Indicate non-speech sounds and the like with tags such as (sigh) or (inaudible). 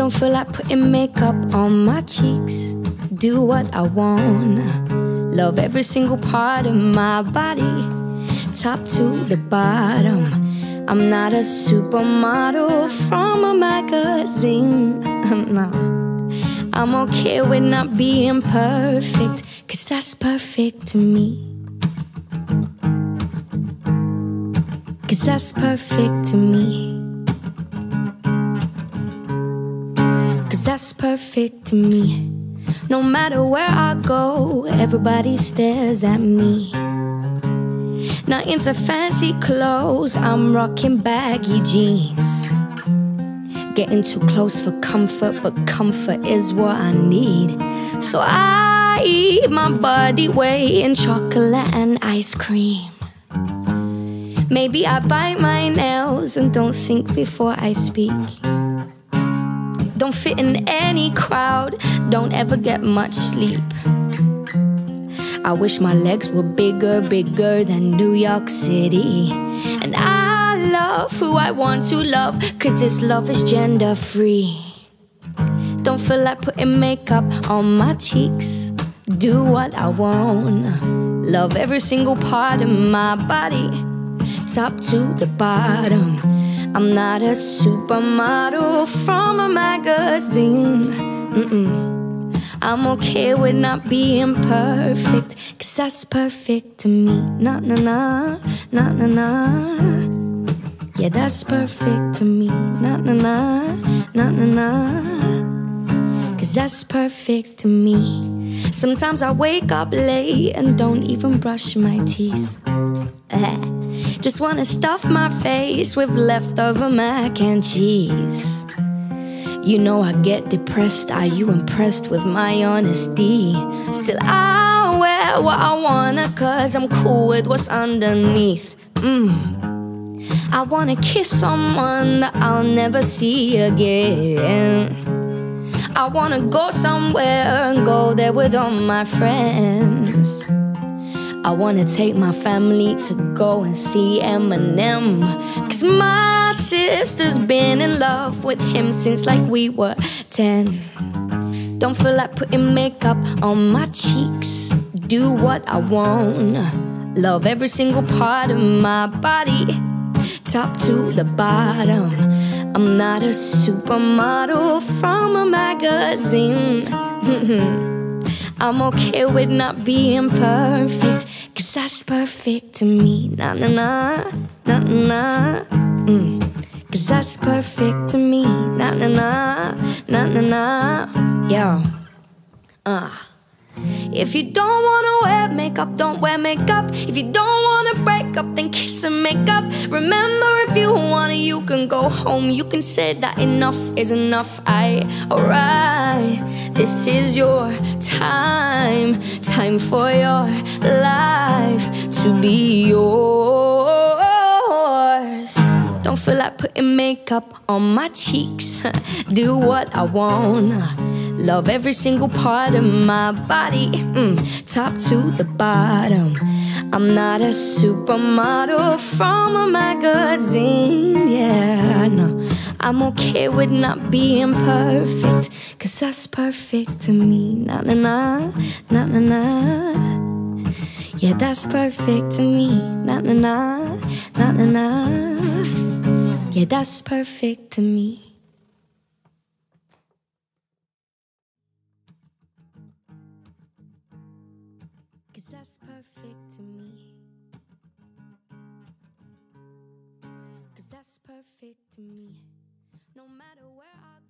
Don't feel like putting makeup on my cheeks. Do what I wanna. Love every single part of my body, top to the bottom. I'm not a supermodel from a magazine. Mm, no. I'm okay with not being perfect, cause that's perfect to me. Cause that's perfect to me. That's perfect to me. No matter where I go, everybody stares at me. Not into fancy clothes, I'm rocking baggy jeans. Getting too close for comfort, but comfort is what I need. So I eat my body weight in chocolate and ice cream. Maybe I bite my nails and don't think before I speak. Don't fit in any crowd, don't ever get much sleep. I wish my legs were bigger, bigger than New York City. And I love who I want to love, cause this love is gender free. Don't feel like putting makeup on my cheeks. Do what I want. Love every single part of my body top to the bottom. I'm not a supermodel from a magazine. Mm-mm. I'm okay with not being perfect, cause that's perfect to me. Nah, nah, nah, nah, nah, nah. Yeah, that's perfect to me. Nah, nah, nah, nah, nah, nah. Cause that's perfect to me. Sometimes I wake up late and don't even brush my teeth. Eh. Just wanna stuff my face with leftover mac and cheese. You know I get depressed. Are you impressed with my honesty? Still, I wear what I wanna, cause I'm cool with what's underneath. Mm. I wanna kiss someone that I'll never see again. I wanna go somewhere and go there with all my friends. I wanna take my family to go and see Eminem. Cause my sister's been in love with him since like we were 10. Don't feel like putting makeup on my cheeks. Do what I want. Love every single part of my body, top to the bottom. I'm not a supermodel from a magazine. (laughs) I'm okay with not being perfect, cause that's perfect to me. Nah, nah, nah, nah, nah. Mm. Cause that's perfect to me. Nah, nah, nah, nah, nah, nah. Yo. Uh. If you don't wanna wear makeup, don't wear makeup. If you don't wanna break up, then kiss and make up. Remember, if you wanna, you can go home. You can say that enough is enough. I, alright. This is your time, time for your life to be yours. Don't feel like putting makeup on my cheeks. (laughs) Do what I wanna. Love every single part of my body, mm, top to the bottom. I'm not a supermodel from a magazine, yeah, no. I'm okay with not being perfect, cause that's perfect to me. Nah, nah, nah, nah, nah, nah. Yeah, that's perfect to me. Nah, nah, nah, nah, nah, nah. Yeah, that's perfect to me. That's perfect to me. Cause that's perfect to me. No matter where I go.